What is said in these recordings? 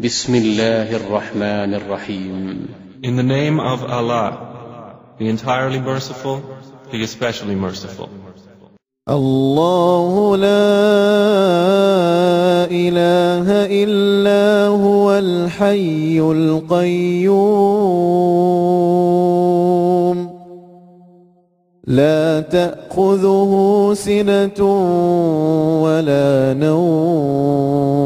بسم الله الرحمن الرحيم In the name of Allah, the entirely merciful, the especially merciful. الله لا إله إلا هو الحي القيوم لا تأخذه سنة ولا نوم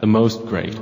the Most Great.